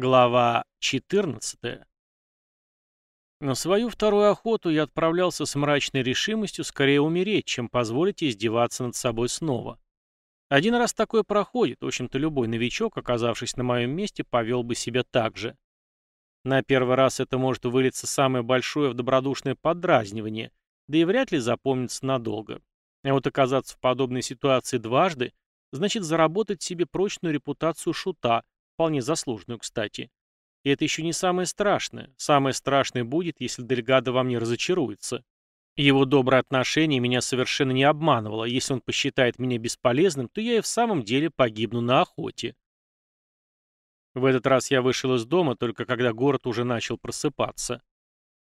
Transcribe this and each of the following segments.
Глава 14. На свою вторую охоту я отправлялся с мрачной решимостью скорее умереть, чем позволить издеваться над собой снова. Один раз такое проходит, в общем-то любой новичок, оказавшись на моем месте, повел бы себя так же. На первый раз это может вылиться самое большое в добродушное подразнивание, да и вряд ли запомнится надолго. А вот оказаться в подобной ситуации дважды, значит заработать себе прочную репутацию шута – Вполне заслуженную, кстати. И это еще не самое страшное. Самое страшное будет, если Дельгадо во мне разочаруется. Его доброе отношение меня совершенно не обманывало. Если он посчитает меня бесполезным, то я и в самом деле погибну на охоте. В этот раз я вышел из дома, только когда город уже начал просыпаться.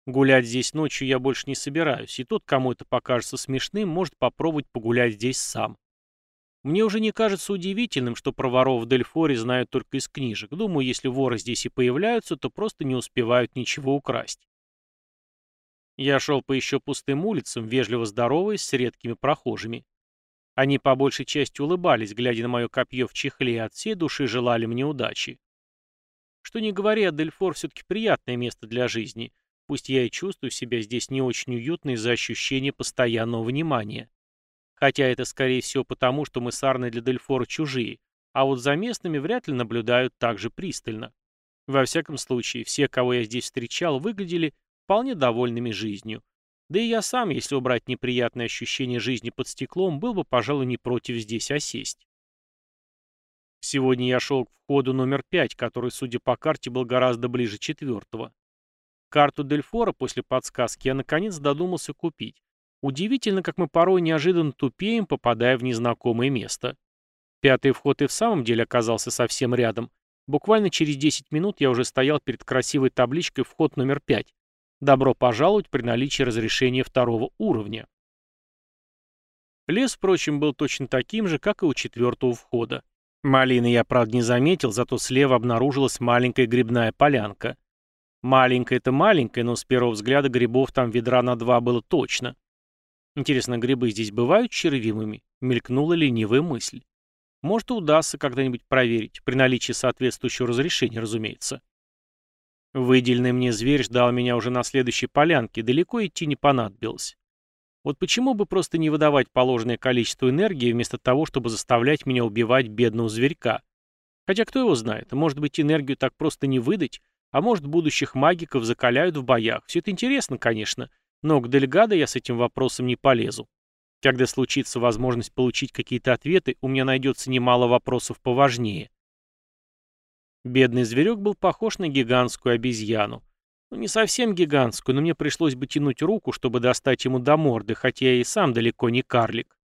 Гулять здесь ночью я больше не собираюсь, и тот, кому это покажется смешным, может попробовать погулять здесь сам. Мне уже не кажется удивительным, что про воров в Дельфоре знают только из книжек. Думаю, если воры здесь и появляются, то просто не успевают ничего украсть. Я шел по еще пустым улицам, вежливо здороваясь с редкими прохожими. Они по большей части улыбались, глядя на мое копье в чехле, и от всей души желали мне удачи. Что не говори, а Дельфор все-таки приятное место для жизни, пусть я и чувствую себя здесь не очень уютно из-за ощущения постоянного внимания. Хотя это, скорее всего, потому, что мы с Арной для Дельфора чужие, а вот за местными вряд ли наблюдают так же пристально. Во всяком случае, все, кого я здесь встречал, выглядели вполне довольными жизнью. Да и я сам, если убрать неприятное ощущение жизни под стеклом, был бы, пожалуй, не против здесь осесть. Сегодня я шел к входу номер пять, который, судя по карте, был гораздо ближе четвертого. Карту Дельфора после подсказки я наконец додумался купить, Удивительно, как мы порой неожиданно тупеем, попадая в незнакомое место. Пятый вход и в самом деле оказался совсем рядом. Буквально через 10 минут я уже стоял перед красивой табличкой «Вход номер 5». Добро пожаловать при наличии разрешения второго уровня. Лес, впрочем, был точно таким же, как и у четвертого входа. Малины я, правда, не заметил, зато слева обнаружилась маленькая грибная полянка. Маленькая-то маленькая, но с первого взгляда грибов там ведра на два было точно. Интересно, грибы здесь бывают червивыми? Мелькнула ленивая мысль. Может, удастся когда-нибудь проверить, при наличии соответствующего разрешения, разумеется. Выделенный мне зверь ждал меня уже на следующей полянке, далеко идти не понадобилось. Вот почему бы просто не выдавать положенное количество энергии, вместо того, чтобы заставлять меня убивать бедного зверька? Хотя кто его знает, может быть энергию так просто не выдать, а может будущих магиков закаляют в боях. Все это интересно, конечно, но к Дельгадо я с этим вопросом не полезу. Когда случится возможность получить какие-то ответы, у меня найдется немало вопросов поважнее. Бедный зверек был похож на гигантскую обезьяну. Ну, не совсем гигантскую, но мне пришлось бы тянуть руку, чтобы достать ему до морды, хотя я и сам далеко не карлик.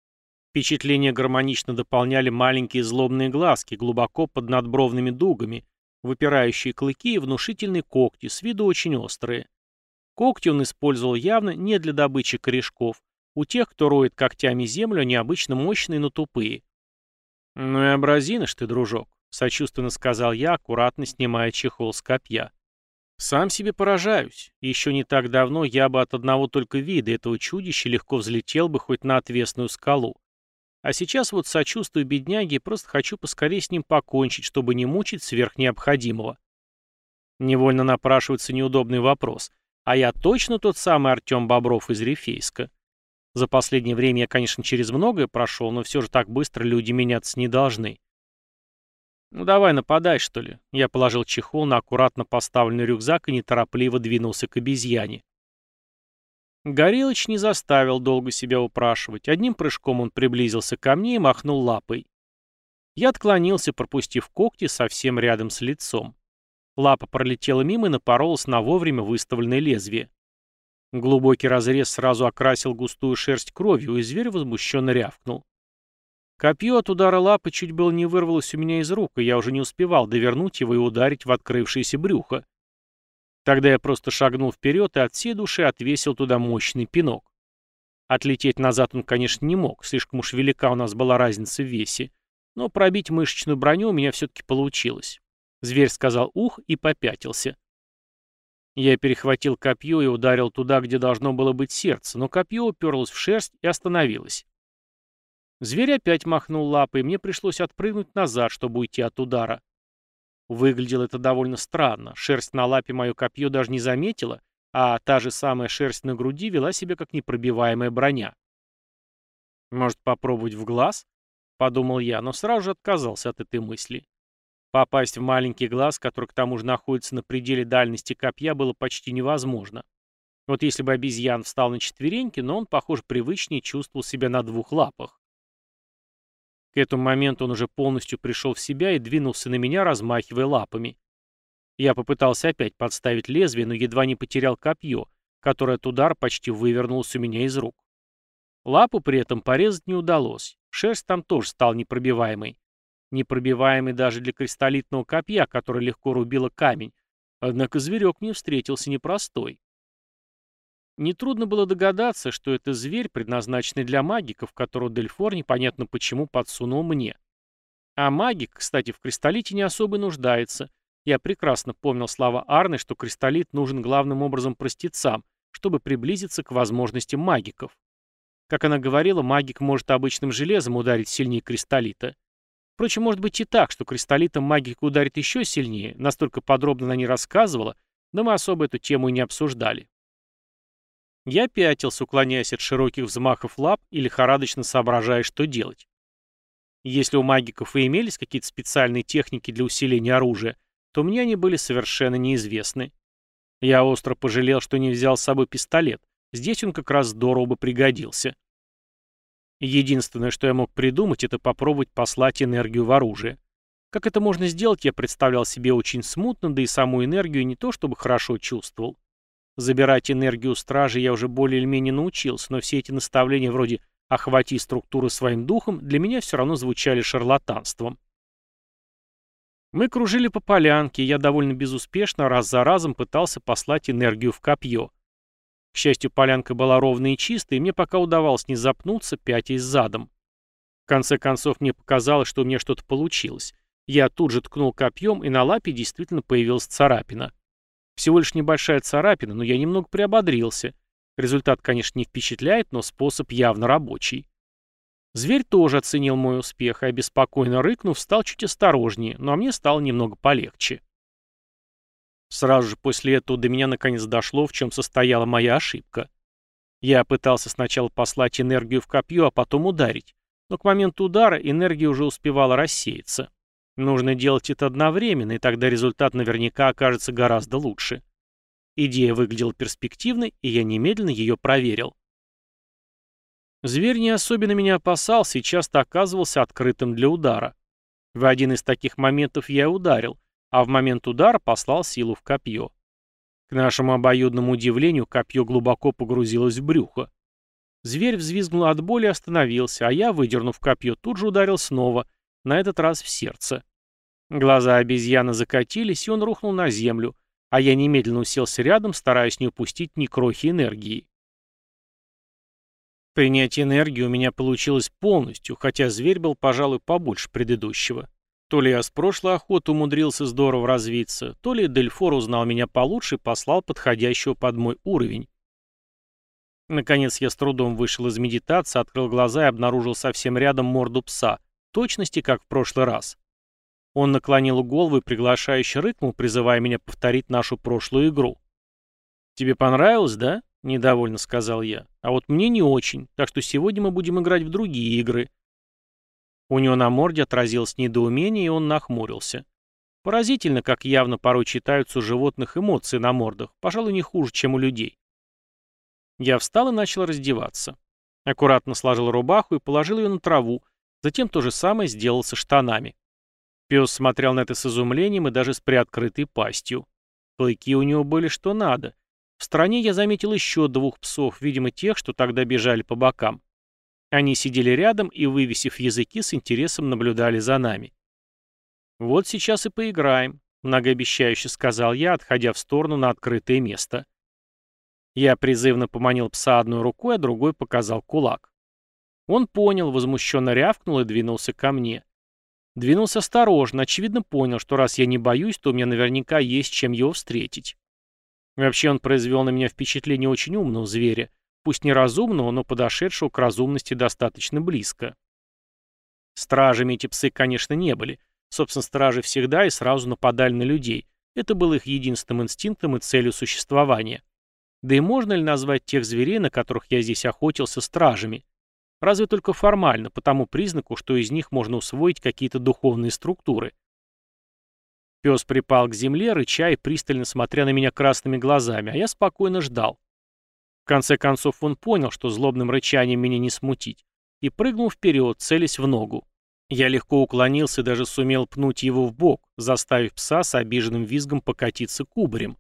Впечатление гармонично дополняли маленькие злобные глазки, глубоко под надбровными дугами, выпирающие клыки и внушительные когти, с виду очень острые. Когти он использовал явно не для добычи корешков. У тех, кто роет когтями землю, они обычно мощные, но тупые. «Ну и образинышь ты, дружок», — сочувственно сказал я, аккуратно снимая чехол с копья. «Сам себе поражаюсь. Еще не так давно я бы от одного только вида этого чудища легко взлетел бы хоть на отвесную скалу. А сейчас вот сочувствую бедняге и просто хочу поскорее с ним покончить, чтобы не мучить сверх необходимого». Невольно напрашивается неудобный вопрос. А я точно тот самый Артем Бобров из Рифейска. За последнее время я, конечно, через многое прошел, но все же так быстро люди меняться не должны. «Ну давай нападай, что ли?» Я положил чехол на аккуратно поставленный рюкзак и неторопливо двинулся к обезьяне. Горелыч не заставил долго себя упрашивать. Одним прыжком он приблизился ко мне и махнул лапой. Я отклонился, пропустив когти совсем рядом с лицом. Лапа пролетела мимо и напоролась на вовремя выставленное лезвие. Глубокий разрез сразу окрасил густую шерсть кровью, и зверь возмущенно рявкнул. Копье от удара лапы чуть было не вырвалось у меня из рук, и я уже не успевал довернуть его и ударить в открывшееся брюхо. Тогда я просто шагнул вперед и от всей души отвесил туда мощный пинок. Отлететь назад он, конечно, не мог, слишком уж велика у нас была разница в весе, но пробить мышечную броню у меня все-таки получилось. Зверь сказал «ух» и попятился. Я перехватил копье и ударил туда, где должно было быть сердце, но копье уперлось в шерсть и остановилось. Зверь опять махнул лапой, и мне пришлось отпрыгнуть назад, чтобы уйти от удара. Выглядело это довольно странно. Шерсть на лапе мое копье даже не заметила, а та же самая шерсть на груди вела себя как непробиваемая броня. «Может, попробовать в глаз?» — подумал я, но сразу же отказался от этой мысли. Попасть в маленький глаз, который к тому же находится на пределе дальности копья, было почти невозможно. Вот если бы обезьян встал на четвереньки, но он, похоже, привычнее чувствовал себя на двух лапах. К этому моменту он уже полностью пришел в себя и двинулся на меня, размахивая лапами. Я попытался опять подставить лезвие, но едва не потерял копье, которое от удара почти вывернулось у меня из рук. Лапу при этом порезать не удалось. Шерсть там тоже стал непробиваемой. Непробиваемый даже для кристаллитного копья, которое легко рубило камень. Однако зверек мне встретился непростой. Нетрудно было догадаться, что это зверь, предназначенный для магиков, которого Дельфор непонятно почему подсунул мне. А магик, кстати, в кристаллите не особо нуждается. Я прекрасно помнил слова Арны, что кристаллит нужен главным образом простецам, чтобы приблизиться к возможностям магиков. Как она говорила, магик может обычным железом ударить сильнее кристаллита. Впрочем, может быть и так, что кристаллитом магик ударит еще сильнее, настолько подробно она не рассказывала, но мы особо эту тему и не обсуждали. Я пятился, уклоняясь от широких взмахов лап и лихорадочно соображая, что делать. Если у магиков и имелись какие-то специальные техники для усиления оружия, то мне они были совершенно неизвестны. Я остро пожалел, что не взял с собой пистолет. Здесь он как раз здорово бы пригодился. Единственное, что я мог придумать, это попробовать послать энергию в оружие. Как это можно сделать, я представлял себе очень смутно, да и саму энергию не то чтобы хорошо чувствовал. Забирать энергию стражи я уже более или менее научился, но все эти наставления вроде «охвати структуру своим духом» для меня все равно звучали шарлатанством. Мы кружили по полянке, я довольно безуспешно раз за разом пытался послать энергию в копье. К счастью, полянка была ровной и чистой, и мне пока удавалось не запнуться, пятясь задом. В конце концов, мне показалось, что у меня что-то получилось. Я тут же ткнул копьем, и на лапе действительно появилась царапина. Всего лишь небольшая царапина, но я немного приободрился. Результат, конечно, не впечатляет, но способ явно рабочий. Зверь тоже оценил мой успех, и, беспокойно рыкнув, стал чуть осторожнее, но мне стало немного полегче. Сразу же после этого до меня наконец дошло, в чем состояла моя ошибка. Я пытался сначала послать энергию в копье, а потом ударить, но к моменту удара энергия уже успевала рассеяться. Нужно делать это одновременно, и тогда результат наверняка окажется гораздо лучше. Идея выглядела перспективной, и я немедленно ее проверил. Зверь не особенно меня опасался и часто оказывался открытым для удара. В один из таких моментов я ударил, а в момент удара послал силу в копье. К нашему обоюдному удивлению, копье глубоко погрузилось в брюхо. Зверь взвизгнул от боли и остановился, а я, выдернув копье, тут же ударил снова, на этот раз в сердце. Глаза обезьяны закатились, и он рухнул на землю, а я немедленно уселся рядом, стараясь не упустить ни крохи энергии. Принять энергию у меня получилось полностью, хотя зверь был, пожалуй, побольше предыдущего. То ли я с прошлой охоты умудрился здорово развиться, то ли Дельфор узнал меня получше и послал подходящего под мой уровень. Наконец я с трудом вышел из медитации, открыл глаза и обнаружил совсем рядом морду пса, точности как в прошлый раз. Он наклонил голову и приглашающе рыкнул, призывая меня повторить нашу прошлую игру. «Тебе понравилось, да?» — недовольно сказал я. «А вот мне не очень, так что сегодня мы будем играть в другие игры». У него на морде отразилось недоумение, и он нахмурился. Поразительно, как явно порой читаются у животных эмоции на мордах, пожалуй, не хуже, чем у людей. Я встал и начал раздеваться. Аккуратно сложил рубаху и положил ее на траву, затем то же самое сделал со штанами. Пес смотрел на это с изумлением и даже с приоткрытой пастью. Клыки у него были что надо. В стороне я заметил еще двух псов, видимо, тех, что тогда бежали по бокам. Они сидели рядом и, вывесив языки, с интересом наблюдали за нами. «Вот сейчас и поиграем», — многообещающе сказал я, отходя в сторону на открытое место. Я призывно поманил пса одной рукой, а другой показал кулак. Он понял, возмущенно рявкнул и двинулся ко мне. Двинулся осторожно, очевидно понял, что раз я не боюсь, то у меня наверняка есть чем его встретить. Вообще он произвел на меня впечатление очень умного зверя, пусть не разумного, но подошедшего к разумности достаточно близко. Стражами эти псы, конечно, не были, Собственно, стражи всегда и сразу нападали на людей. Это было их единственным инстинктом и целью существования. Да и можно ли назвать тех зверей, на которых я здесь охотился, стражами? Разве только формально, по тому признаку, что из них можно усвоить какие-то духовные структуры. Пес припал к земле, рыча и пристально смотря на меня красными глазами, а я спокойно ждал. Конце концов он понял, что злобным рычанием меня не смутить, и прыгнул вперед, целясь в ногу. Я легко уклонился и даже сумел пнуть его в бок, заставив пса с обиженным визгом покатиться кубарем.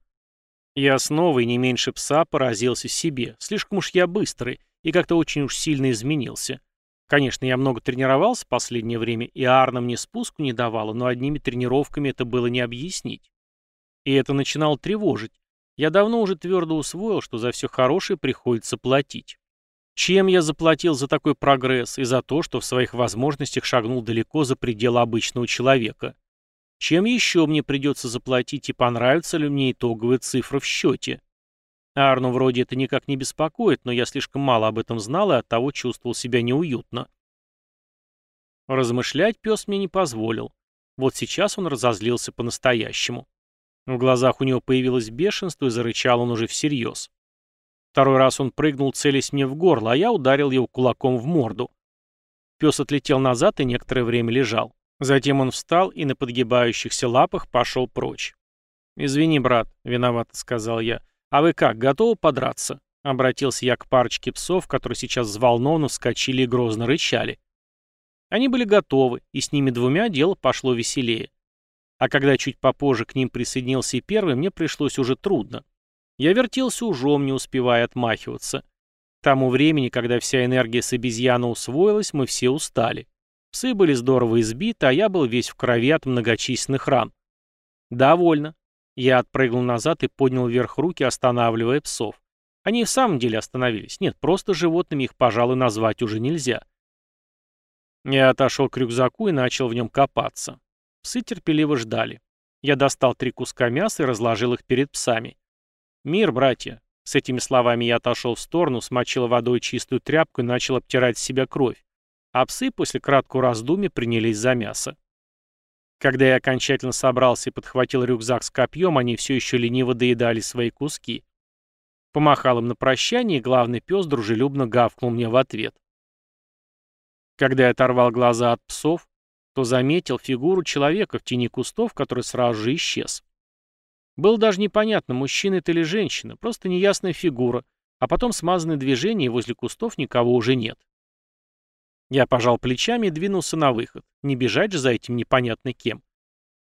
Я снова и не меньше пса поразился себе. Слишком уж я быстрый и как-то очень уж сильно изменился. Конечно, я много тренировался в последнее время, и Арна мне спуску не давала, но одними тренировками это было не объяснить. И это начинало тревожить. Я давно уже твердо усвоил, что за все хорошее приходится платить. Чем я заплатил за такой прогресс и за то, что в своих возможностях шагнул далеко за пределы обычного человека? Чем еще мне придется заплатить и понравится ли мне итоговая цифра в счете? Арну вроде это никак не беспокоит, но я слишком мало об этом знал и оттого чувствовал себя неуютно. Размышлять пес мне не позволил. Вот сейчас он разозлился по-настоящему. В глазах у него появилось бешенство, и зарычал он уже всерьез. Второй раз он прыгнул, целясь мне в горло, а я ударил его кулаком в морду. Пес отлетел назад и некоторое время лежал. Затем он встал и на подгибающихся лапах пошел прочь. «Извини, брат», — виновато сказал я. «А вы как, готовы подраться?» Обратился я к парочке псов, которые сейчас взволнованно вскочили и грозно рычали. Они были готовы, и с ними двумя дело пошло веселее. А когда чуть попозже к ним присоединился и первый, мне пришлось уже трудно. Я вертелся ужом, не успевая отмахиваться. К тому времени, когда вся энергия с обезьяны усвоилась, мы все устали. Псы были здорово избиты, а я был весь в крови от многочисленных ран. «Довольно». Я отпрыгнул назад и поднял вверх руки, останавливая псов. Они в самом деле остановились. Нет, просто животными их, пожалуй, назвать уже нельзя. Я отошел к рюкзаку и начал в нем копаться. Псы терпеливо ждали. Я достал три куска мяса и разложил их перед псами. «Мир, братья!» С этими словами я отошел в сторону, смочил водой чистую тряпку и начал обтирать с себя кровь а псы после краткого раздумья принялись за мясо. Когда я окончательно собрался и подхватил рюкзак с копьем, они все еще лениво доедали свои куски. Помахал им на прощание, и главный пес дружелюбно гавкнул мне в ответ. Когда я оторвал глаза от псов, то заметил фигуру человека в тени кустов, который сразу же исчез. Было даже непонятно, мужчина это или женщина, просто неясная фигура, а потом смазанные движения, и возле кустов никого уже нет. Я пожал плечами и двинулся на выход. Не бежать же за этим непонятно кем.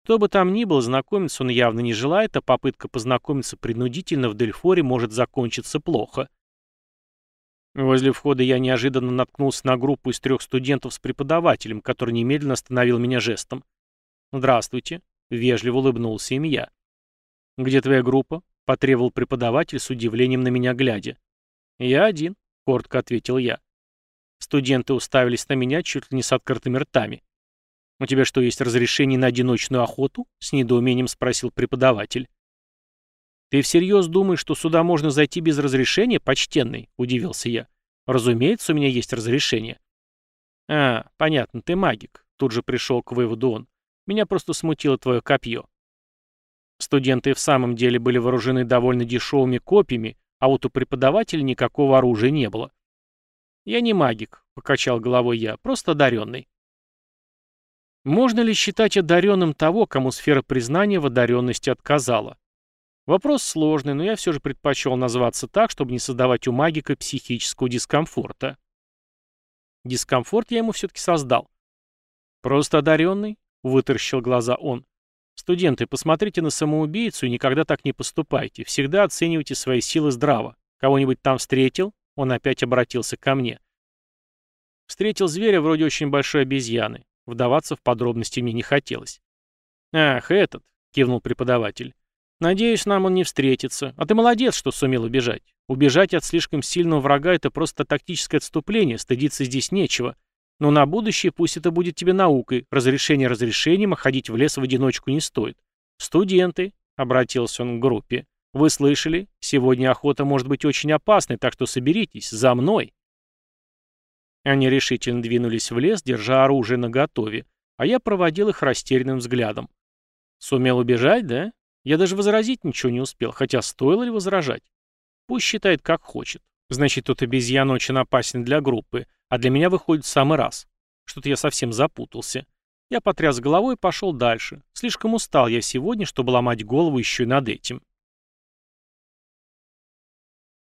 Кто бы там ни был, знакомиться он явно не желает, а попытка познакомиться принудительно в Дельфоре может закончиться плохо. Возле входа я неожиданно наткнулся на группу из трех студентов с преподавателем, который немедленно остановил меня жестом. «Здравствуйте», — вежливо улыбнулся им я. «Где твоя группа?» — потребовал преподаватель с удивлением на меня глядя. «Я один», — коротко ответил я. Студенты уставились на меня чуть ли не с открытыми ртами. «У тебя что, есть разрешение на одиночную охоту?» — с недоумением спросил преподаватель. «Ты всерьез думаешь, что сюда можно зайти без разрешения, почтенный?» — удивился я. «Разумеется, у меня есть разрешение». «А, понятно, ты магик», — тут же пришел к выводу он. «Меня просто смутило твое копье». Студенты в самом деле были вооружены довольно дешевыми копьями, а вот у преподавателя никакого оружия не было. «Я не магик», — покачал головой я, — «просто одаренный». Можно ли считать одаренным того, кому сфера признания в одаренности отказала? Вопрос сложный, но я все же предпочел назваться так, чтобы не создавать у магика психического дискомфорта. Дискомфорт я ему все-таки создал. «Просто одаренный?» — вытаращил глаза он. «Студенты, посмотрите на самоубийцу и никогда так не поступайте. Всегда оценивайте свои силы здраво. Кого-нибудь там встретил? Он опять обратился ко мне. Встретил зверя вроде очень большой обезьяны. Вдаваться в подробности мне не хотелось. «Ах, этот!» — кивнул преподаватель. «Надеюсь, нам он не встретится. А ты молодец, что сумел убежать. Убежать от слишком сильного врага — это просто тактическое отступление, стыдиться здесь нечего. Но на будущее пусть это будет тебе наукой. Разрешение разрешением, а ходить в лес в одиночку не стоит. Студенты, — обратился он к группе, вы слышали? Сегодня охота может быть очень опасной, так что соберитесь, за мной. Они решительно двинулись в лес, держа оружие наготове. а я проводил их растерянным взглядом. Сумел убежать, да? Я даже возразить ничего не успел, хотя стоило ли возражать? Пусть считает, как хочет. Значит, тот обезьян очень опасен для группы, а для меня выходит в самый раз. Что-то я совсем запутался. Я потряс головой и пошел дальше. Слишком устал я сегодня, чтобы ломать голову еще и над этим.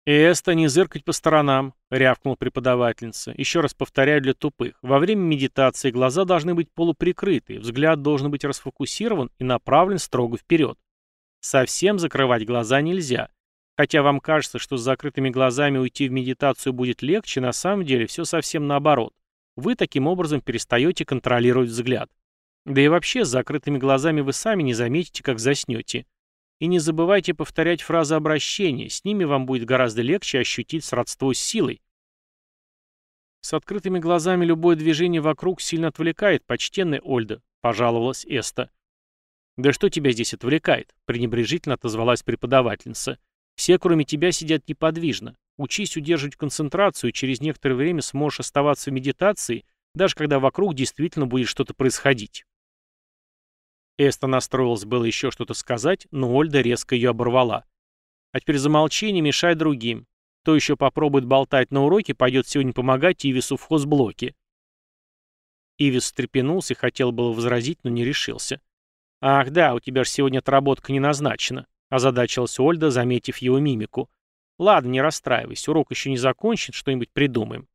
«Эста, не зыркать по сторонам», — рявкнул преподавательница. «Еще раз повторяю для тупых. Во время медитации глаза должны быть полуприкрыты, взгляд должен быть расфокусирован и направлен строго вперед. Совсем закрывать глаза нельзя. Хотя вам кажется, что с закрытыми глазами уйти в медитацию будет легче, на самом деле все совсем наоборот. Вы таким образом перестаете контролировать взгляд. Да и вообще, с закрытыми глазами вы сами не заметите, как заснете. И не забывайте повторять фразы обращения, с ними вам будет гораздо легче ощутить сродство с силой. С открытыми глазами любое движение вокруг сильно отвлекает, почтенная Ольда, пожаловалась Эста. «Да что тебя здесь отвлекает?» — пренебрежительно отозвалась преподавательница. «Все, кроме тебя, сидят неподвижно. Учись удерживать концентрацию, и через некоторое время сможешь оставаться в медитации, даже когда вокруг действительно будет что-то происходить». Эста настроилась было еще что-то сказать, но Ольда резко ее оборвала. «А теперь замолчи, не мешай другим. Кто еще попробует болтать на уроке, пойдет сегодня помогать Ивису в хозблоке». Ивис встрепенулся и хотел было возразить, но не решился. «Ах да, у тебя же сегодня отработка не назначена», — озадачилась Ольда, заметив его мимику. «Ладно, не расстраивайся, урок еще не закончен, что-нибудь придумаем».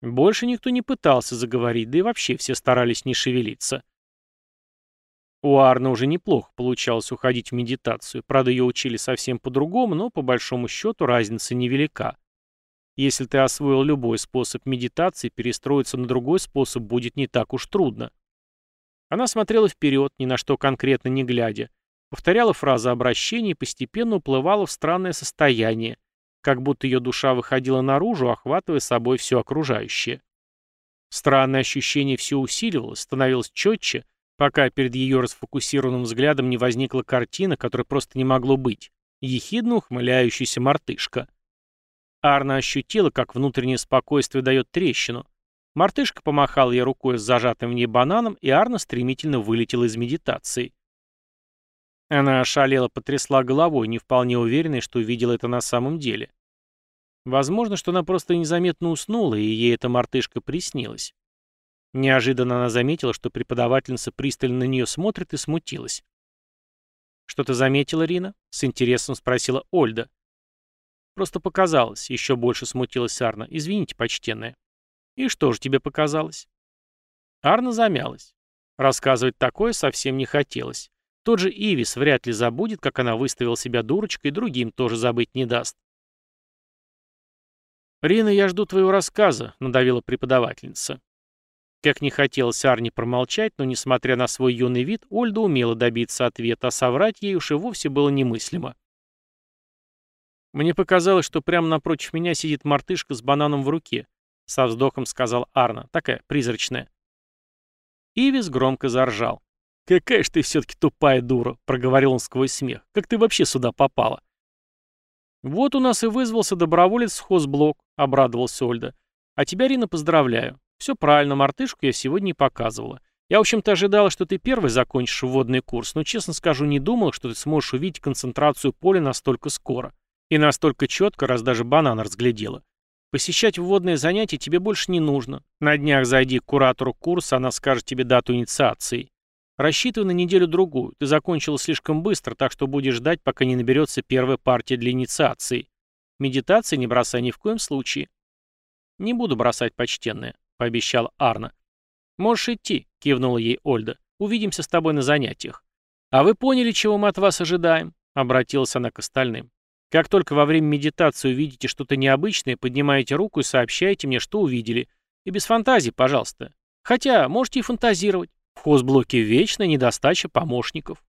Больше никто не пытался заговорить, да и вообще все старались не шевелиться. У Арны уже неплохо получалось уходить в медитацию, правда ее учили совсем по-другому, но по большому счету разница невелика. Если ты освоил любой способ медитации, перестроиться на другой способ будет не так уж трудно. Она смотрела вперед, ни на что конкретно не глядя, повторяла фразы обращения и постепенно уплывала в странное состояние, как будто ее душа выходила наружу, охватывая собой все окружающее. Странное ощущение все усиливалось, становилось четче, пока перед ее расфокусированным взглядом не возникла картина, которой просто не могло быть. Ехидно ухмыляющийся мартышка. Арна ощутила, как внутреннее спокойствие дает трещину. Мартышка помахал ей рукой с зажатым в ней бананом, и Арна стремительно вылетела из медитации. Она ошалела, потрясла головой, не вполне уверенной, что увидела это на самом деле. Возможно, что она просто незаметно уснула, и ей эта мартышка приснилась. Неожиданно она заметила, что преподавательница пристально на нее смотрит и смутилась. «Что ты заметила, Рина?» — с интересом спросила Ольда. «Просто показалось», — еще больше смутилась Арна. «Извините, почтенная». «И что же тебе показалось?» Арна замялась. Рассказывать такое совсем не хотелось. Тот же Ивис вряд ли забудет, как она выставила себя дурочкой, и другим тоже забыть не даст. «Рина, я жду твоего рассказа», — надавила преподавательница. Как не хотелось Арне промолчать, но, несмотря на свой юный вид, Ольда умела добиться ответа, а соврать ей уж и вовсе было немыслимо. Мне показалось, что прямо напротив меня сидит мартышка с бананом в руке. Со вздохом сказал Арна. Такая призрачная. Ивис громко заржал. «Какая ж ты все-таки тупая дура», — проговорил он сквозь смех. «Как ты вообще сюда попала?» «Вот у нас и вызвался доброволец в хозблок», — обрадовался Ольда. «А тебя, Рина, поздравляю. Все правильно, мартышку я сегодня не показывала. Я, в общем-то, ожидала, что ты первый закончишь вводный курс, но, честно скажу, не думал, что ты сможешь увидеть концентрацию поля настолько скоро. И настолько четко, раз даже банан разглядела. Посещать вводные занятия тебе больше не нужно. На днях зайди к куратору курса, она скажет тебе дату инициации. Рассчитывай на неделю-другую. Ты закончила слишком быстро, так что будешь ждать, пока не наберется первая партия для инициации. Медитации не бросай ни в коем случае. Не буду бросать, почтенная, пообещал Арна. Можешь идти, кивнула ей Ольда. Увидимся с тобой на занятиях. А вы поняли, чего мы от вас ожидаем? Обратилась она к остальным. Как только во время медитации увидите что-то необычное, поднимаете руку и сообщаете мне, что увидели. И без фантазии, пожалуйста. Хотя, можете и фантазировать. В хозблоке вечная недостача помощников.